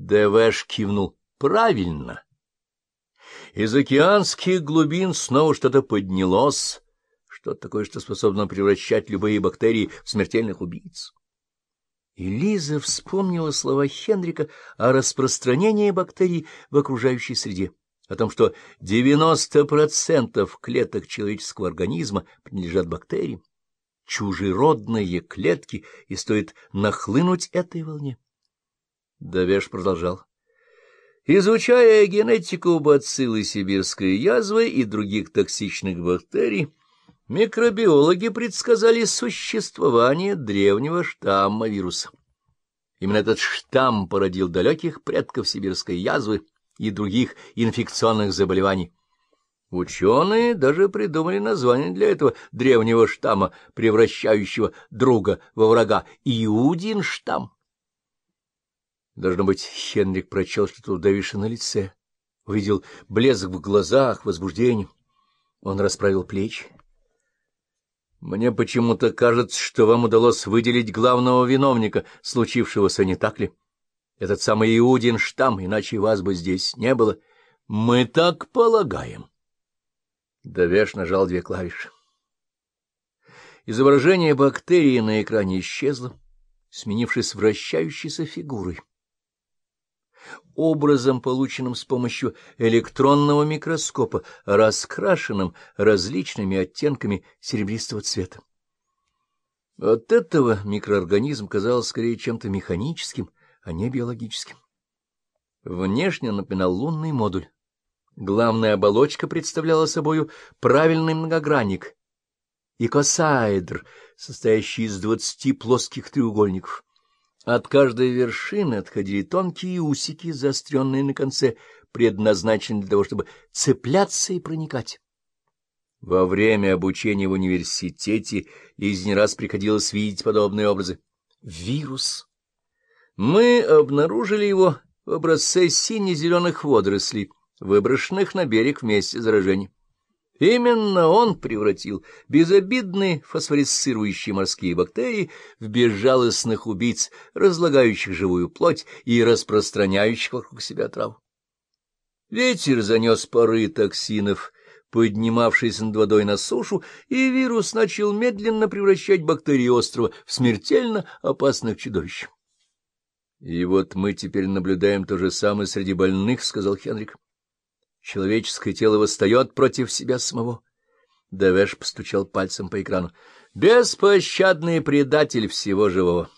Девеш кивнул. Правильно. Из океанских глубин снова что-то поднялось, что-то такое, что способно превращать любые бактерии в смертельных убийц. И Лиза вспомнила слова Хенрика о распространении бактерий в окружающей среде, о том, что 90% клеток человеческого организма принадлежат бактериям, чужеродные клетки, и стоит нахлынуть этой волне. Давеш продолжал. Изучая генетику бациллы сибирской язвы и других токсичных бактерий, микробиологи предсказали существование древнего штамма вируса. Именно этот штамм породил далеких предков сибирской язвы и других инфекционных заболеваний. Ученые даже придумали название для этого древнего штамма, превращающего друга во врага — Иудин штамм. Должно быть, Хенрик прочел что-то у на лице, увидел блеск в глазах, возбуждение. Он расправил плечи. Мне почему-то кажется, что вам удалось выделить главного виновника случившегося, не так ли? Этот самый Иудин штамм, иначе вас бы здесь не было. Мы так полагаем. Давеш нажал две клавиши. Изображение бактерии на экране исчезло, сменившись вращающейся фигурой образом, полученным с помощью электронного микроскопа, раскрашенным различными оттенками серебристого цвета. От этого микроорганизм казался скорее чем-то механическим, а не биологическим. Внешне напоминал лунный модуль. Главная оболочка представляла собою правильный многогранник, икосаэдр, состоящий из двадцати плоских треугольников. От каждой вершины отходили тонкие усики, заостренные на конце, предназначенные для того, чтобы цепляться и проникать. Во время обучения в университете Лизе не раз приходилось видеть подобные образы. Вирус. Мы обнаружили его в образце сине-зеленых водорослей, выброшенных на берег вместе заражения. Именно он превратил безобидные фосфорисцирующие морские бактерии в безжалостных убийц, разлагающих живую плоть и распространяющих вокруг себя траву. Ветер занес пары токсинов, поднимавшиеся над водой на сушу, и вирус начал медленно превращать бактерии острова в смертельно опасных чудовищ. — И вот мы теперь наблюдаем то же самое среди больных, — сказал Хенрик. Человеческое тело восстает против себя самого. Давеш постучал пальцем по экрану. Беспощадный предатель всего живого.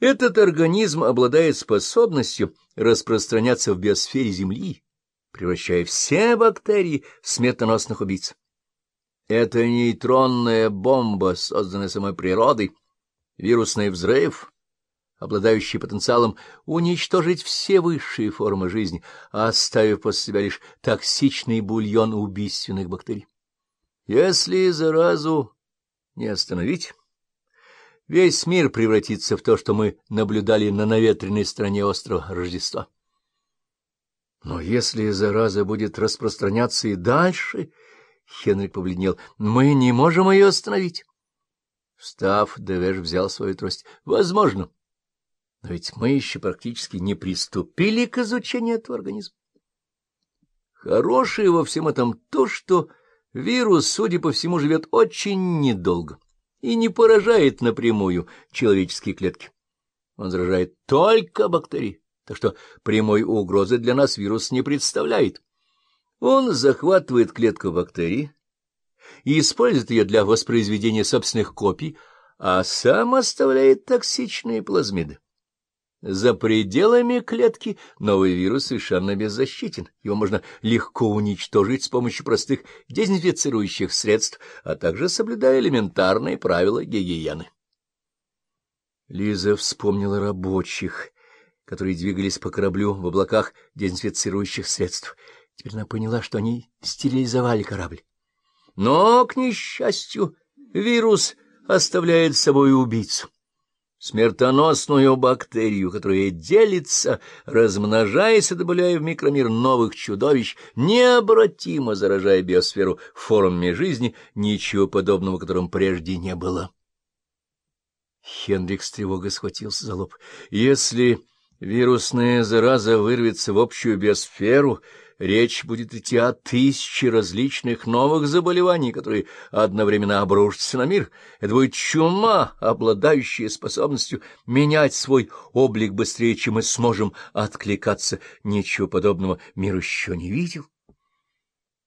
Этот организм обладает способностью распространяться в биосфере Земли, превращая все бактерии в смертоносных убийц. Это нейтронная бомба, созданная самой природой, вирусный взрыв, обладающий потенциалом уничтожить все высшие формы жизни, оставив после себя лишь токсичный бульон убийственных бактерий. Если заразу не остановить, весь мир превратится в то, что мы наблюдали на наветренной стороне острова Рождества. Но если зараза будет распространяться и дальше, Хенрик побледнел, мы не можем ее остановить. Встав, Девеш взял свою трость. Возможно. Но ведь мы еще практически не приступили к изучению этого организма. Хорошее во всем этом то, что вирус, судя по всему, живет очень недолго и не поражает напрямую человеческие клетки. Он заражает только бактерии, так что прямой угрозы для нас вирус не представляет. Он захватывает клетку бактерии и использует ее для воспроизведения собственных копий, а сам оставляет токсичные плазмиды. За пределами клетки новый вирус совершенно беззащитен. Его можно легко уничтожить с помощью простых дезинфицирующих средств, а также соблюдая элементарные правила гигиены. Лиза вспомнила рабочих, которые двигались по кораблю в облаках дезинфицирующих средств. Теперь она поняла, что они стерилизовали корабль. Но, к несчастью, вирус оставляет с собой убийцу смертоносную бактерию, которая делится, размножаясь и добавляя в микромир новых чудовищ, необратимо заражая биосферу формами жизни, ничего подобного которым прежде не было. Хенрик с тревогой схватился за лоб. Если Вирусная зараза вырвется в общую биосферу, речь будет идти о тысяче различных новых заболеваний, которые одновременно обрушатся на мир. Это будет чума, обладающая способностью менять свой облик быстрее, чем мы сможем откликаться. Ничего подобного мир еще не видел.